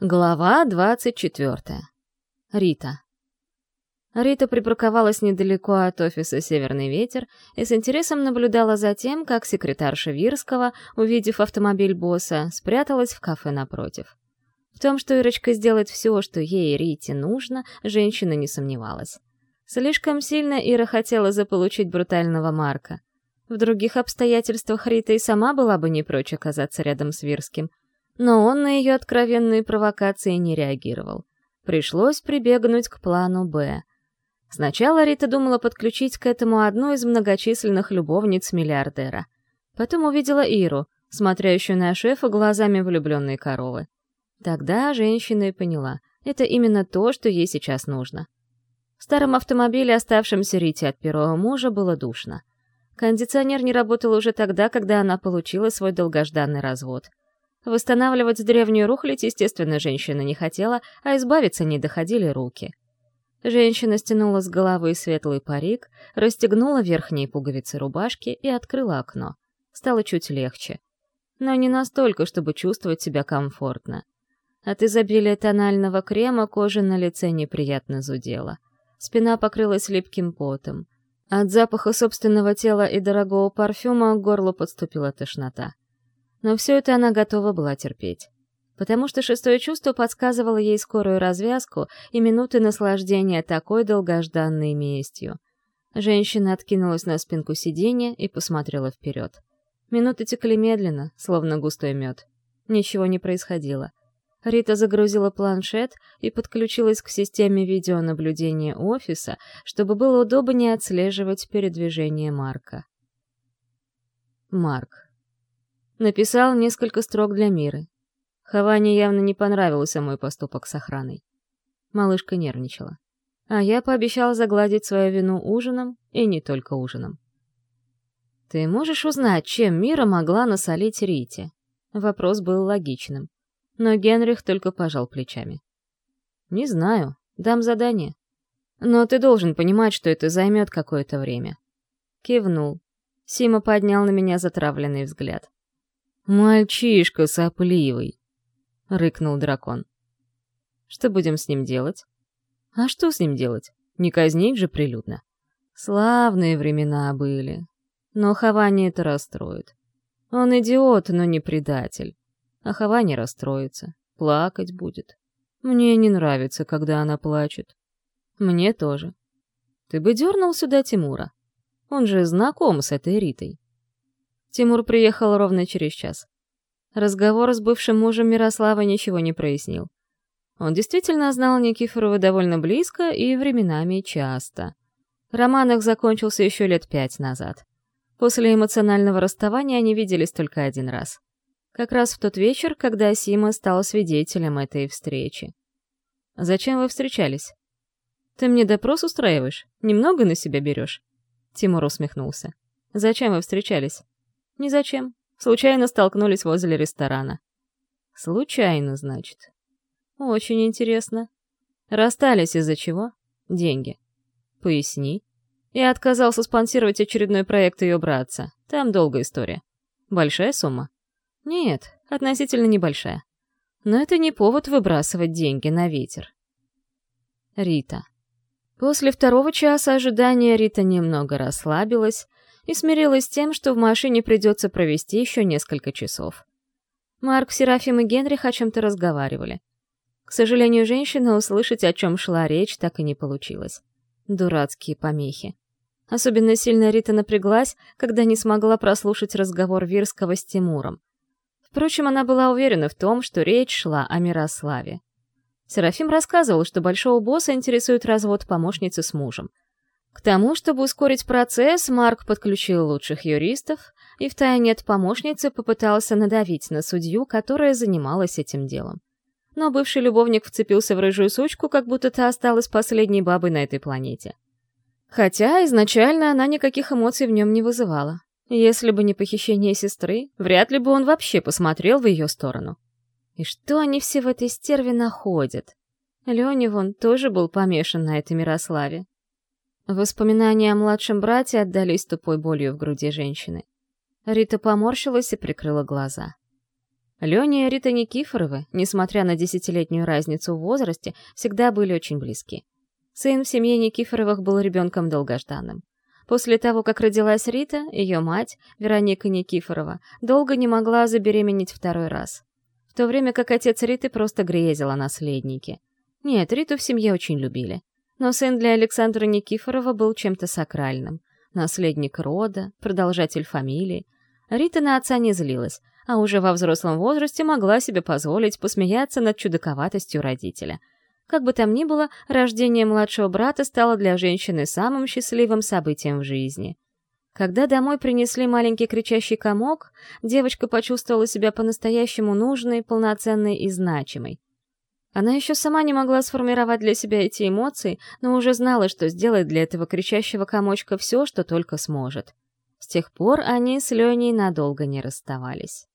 Глава 24. Рита. Рита припарковалась недалеко от офиса «Северный ветер» и с интересом наблюдала за тем, как секретарша Вирского, увидев автомобиль босса, спряталась в кафе напротив. В том, что Ирочка сделает все, что ей, Рите, нужно, женщина не сомневалась. Слишком сильно Ира хотела заполучить брутального Марка. В других обстоятельствах Рита и сама была бы не прочь оказаться рядом с Вирским — но он на ее откровенные провокации не реагировал. Пришлось прибегнуть к плану «Б». Сначала Рита думала подключить к этому одну из многочисленных любовниц миллиардера. Потом увидела Иру, смотрящую на шефа глазами влюбленной коровы. Тогда женщина и поняла, это именно то, что ей сейчас нужно. В старом автомобиле, оставшемся Рите от первого мужа, было душно. Кондиционер не работал уже тогда, когда она получила свой долгожданный развод — Восстанавливать древнюю рухлядь, естественно, женщина не хотела, а избавиться не доходили руки. Женщина стянула с головы светлый парик, расстегнула верхние пуговицы рубашки и открыла окно. Стало чуть легче. Но не настолько, чтобы чувствовать себя комфортно. От изобилия тонального крема кожа на лице неприятно зудела. Спина покрылась липким потом. От запаха собственного тела и дорогого парфюма к горлу подступила тошнота. Но все это она готова была терпеть. Потому что шестое чувство подсказывало ей скорую развязку и минуты наслаждения такой долгожданной местью. Женщина откинулась на спинку сиденья и посмотрела вперед. Минуты текли медленно, словно густой мед. Ничего не происходило. Рита загрузила планшет и подключилась к системе видеонаблюдения офиса, чтобы было удобнее отслеживать передвижение Марка. Марк. Написал несколько строк для Миры. Хаване явно не понравился мой поступок с охраной. Малышка нервничала. А я пообещал загладить свою вину ужином, и не только ужином. «Ты можешь узнать, чем Мира могла насолить Рите?» Вопрос был логичным. Но Генрих только пожал плечами. «Не знаю. Дам задание. Но ты должен понимать, что это займет какое-то время». Кивнул. Сима поднял на меня затравленный взгляд. «Мальчишка сопливый!» — рыкнул дракон. «Что будем с ним делать?» «А что с ним делать? Не казнить же прилюдно!» «Славные времена были, но Хавани это расстроит. Он идиот, но не предатель. А Хавани расстроится, плакать будет. Мне не нравится, когда она плачет. Мне тоже. Ты бы дернул сюда Тимура. Он же знаком с этой Ритой. Тимур приехал ровно через час. Разговор с бывшим мужем Мирослава ничего не прояснил. Он действительно знал Никифорова довольно близко и временами часто. Роман их закончился еще лет пять назад. После эмоционального расставания они виделись только один раз. Как раз в тот вечер, когда Сима стал свидетелем этой встречи. «Зачем вы встречались?» «Ты мне допрос устраиваешь? Немного на себя берешь?» Тимур усмехнулся. «Зачем вы встречались?» Незачем. Случайно столкнулись возле ресторана. Случайно, значит. Очень интересно. Расстались из-за чего? Деньги. Поясни. Я отказался спонсировать очередной проект ее братца. Там долгая история. Большая сумма? Нет, относительно небольшая. Но это не повод выбрасывать деньги на ветер. Рита. После второго часа ожидания Рита немного расслабилась, и смирилась с тем, что в машине придется провести еще несколько часов. Марк, Серафим и Генрих о чем-то разговаривали. К сожалению, женщина услышать, о чем шла речь, так и не получилось. Дурацкие помехи. Особенно сильно Рита напряглась, когда не смогла прослушать разговор Вирского с Тимуром. Впрочем, она была уверена в том, что речь шла о Мирославе. Серафим рассказывал, что большого босса интересует развод помощницы с мужем — к тому, чтобы ускорить процесс, Марк подключил лучших юристов и втайне от помощницы попытался надавить на судью, которая занималась этим делом. Но бывший любовник вцепился в рыжую сучку, как будто та осталась последней бабой на этой планете. Хотя изначально она никаких эмоций в нем не вызывала. Если бы не похищение сестры, вряд ли бы он вообще посмотрел в ее сторону. И что они все в этой стерве находят? Леня вон тоже был помешан на этой Мирославе. Воспоминания о младшем брате отдались тупой болью в груди женщины. Рита поморщилась и прикрыла глаза. Леня и Рита Никифоровы, несмотря на десятилетнюю разницу в возрасте, всегда были очень близки. Сын в семье Никифоровых был ребенком долгожданным. После того, как родилась Рита, ее мать, Вероника Никифорова, долго не могла забеременеть второй раз. В то время как отец Риты просто грезил о наследнике. Нет, Риту в семье очень любили. Но сын для Александра Никифорова был чем-то сакральным. Наследник рода, продолжатель фамилии. Рита на отца не злилась, а уже во взрослом возрасте могла себе позволить посмеяться над чудаковатостью родителя. Как бы там ни было, рождение младшего брата стало для женщины самым счастливым событием в жизни — когда домой принесли маленький кричащий комок, девочка почувствовала себя по-настоящему нужной, полноценной и значимой. Она еще сама не могла сформировать для себя эти эмоции, но уже знала, что сделает для этого кричащего комочка все, что только сможет. С тех пор они с Леней надолго не расставались.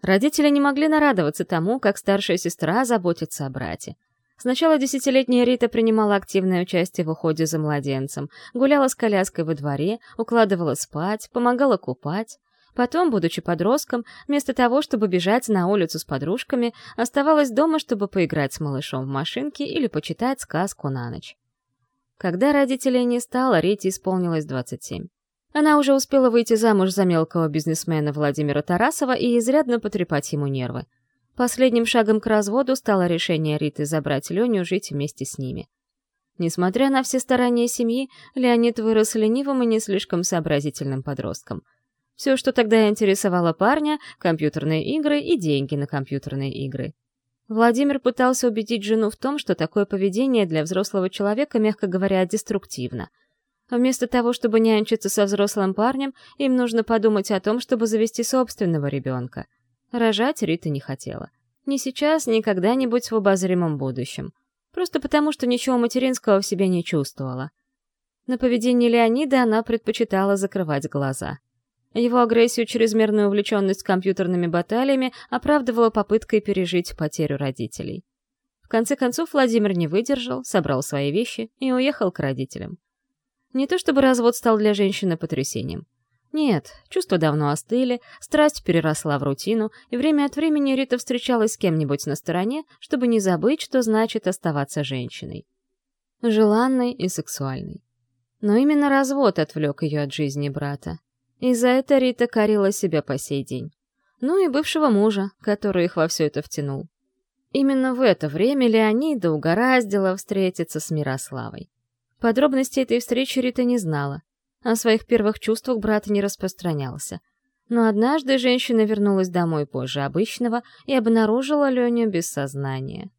Родители не могли нарадоваться тому, как старшая сестра заботится о брате. Сначала десятилетняя Рита принимала активное участие в уходе за младенцем, гуляла с коляской во дворе, укладывала спать, помогала купать, Потом, будучи подростком, вместо того, чтобы бежать на улицу с подружками, оставалась дома, чтобы поиграть с малышом в машинке или почитать сказку на ночь. Когда родителей не стало, Рите исполнилось 27. Она уже успела выйти замуж за мелкого бизнесмена Владимира Тарасова и изрядно потрепать ему нервы. Последним шагом к разводу стало решение Риты забрать Леню жить вместе с ними. Несмотря на все старания семьи, Леонид вырос ленивым и не слишком сообразительным подростком — все, что тогда интересовало парня — компьютерные игры и деньги на компьютерные игры. Владимир пытался убедить жену в том, что такое поведение для взрослого человека, мягко говоря, деструктивно. Вместо того, чтобы нянчиться со взрослым парнем, им нужно подумать о том, чтобы завести собственного ребенка. Рожать Рита не хотела. Ни сейчас, ни когда-нибудь в обозримом будущем. Просто потому, что ничего материнского в себе не чувствовала. На поведение Леонида она предпочитала закрывать глаза. Его агрессию чрезмерную увлеченность компьютерными баталиями оправдывала попыткой пережить потерю родителей. В конце концов Владимир не выдержал, собрал свои вещи и уехал к родителям. Не то чтобы развод стал для женщины потрясением. Нет, чувства давно остыли, страсть переросла в рутину, и время от времени Рита встречалась с кем-нибудь на стороне, чтобы не забыть, что значит оставаться женщиной. Желанной и сексуальной. Но именно развод отвлек ее от жизни брата. И за это Рита корила себя по сей день. Ну и бывшего мужа, который их во все это втянул. Именно в это время Леонида угораздило встретиться с Мирославой. Подробностей этой встречи Рита не знала. О своих первых чувствах брат не распространялся. Но однажды женщина вернулась домой позже обычного и обнаружила Леню без сознания.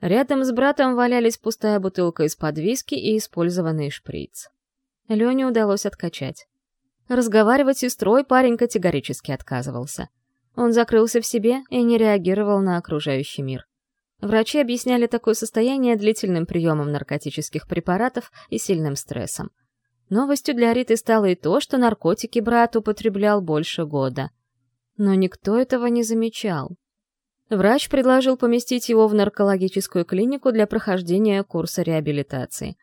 Рядом с братом валялись пустая бутылка из-под виски и использованный шприц. Лене удалось откачать. Разговаривать с сестрой парень категорически отказывался. Он закрылся в себе и не реагировал на окружающий мир. Врачи объясняли такое состояние длительным приемом наркотических препаратов и сильным стрессом. Новостью для Риты стало и то, что наркотики брат употреблял больше года. Но никто этого не замечал. Врач предложил поместить его в наркологическую клинику для прохождения курса реабилитации.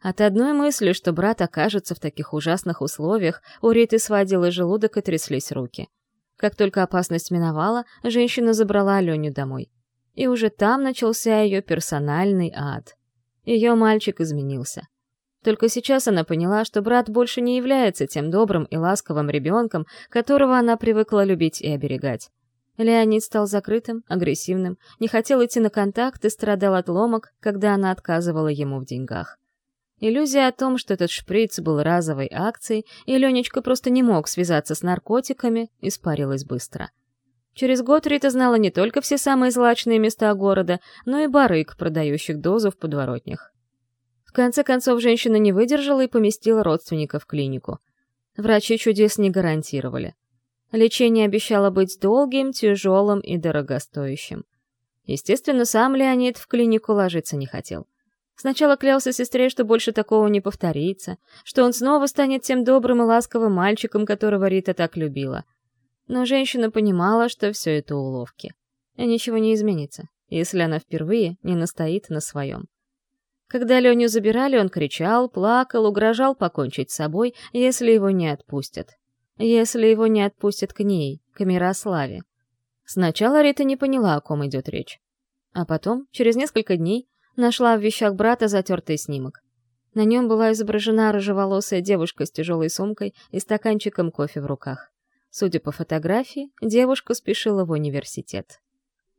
От одной мысли, что брат окажется в таких ужасных условиях, у Риты сводила желудок и тряслись руки. Как только опасность миновала, женщина забрала Аленю домой. И уже там начался ее персональный ад. Ее мальчик изменился. Только сейчас она поняла, что брат больше не является тем добрым и ласковым ребенком, которого она привыкла любить и оберегать. Леонид стал закрытым, агрессивным, не хотел идти на контакт и страдал от ломок, когда она отказывала ему в деньгах. Иллюзия о том, что этот шприц был разовой акцией, и Ленечка просто не мог связаться с наркотиками, испарилась быстро. Через год Рита знала не только все самые злачные места города, но и барыг, продающих дозу в подворотнях. В конце концов, женщина не выдержала и поместила родственника в клинику. Врачи чудес не гарантировали. Лечение обещало быть долгим, тяжелым и дорогостоящим. Естественно, сам Леонид в клинику ложиться не хотел. Сначала клялся сестре, что больше такого не повторится, что он снова станет тем добрым и ласковым мальчиком, которого Рита так любила. Но женщина понимала, что все это уловки. И ничего не изменится, если она впервые не настоит на своем. Когда Леню забирали, он кричал, плакал, угрожал покончить с собой, если его не отпустят. Если его не отпустят к ней, к Мирославе. Сначала Рита не поняла, о ком идет речь. А потом, через несколько дней, нашла в вещах брата затертый снимок. На нем была изображена рыжеволосая девушка с тяжелой сумкой и стаканчиком кофе в руках. Судя по фотографии, девушка спешила в университет.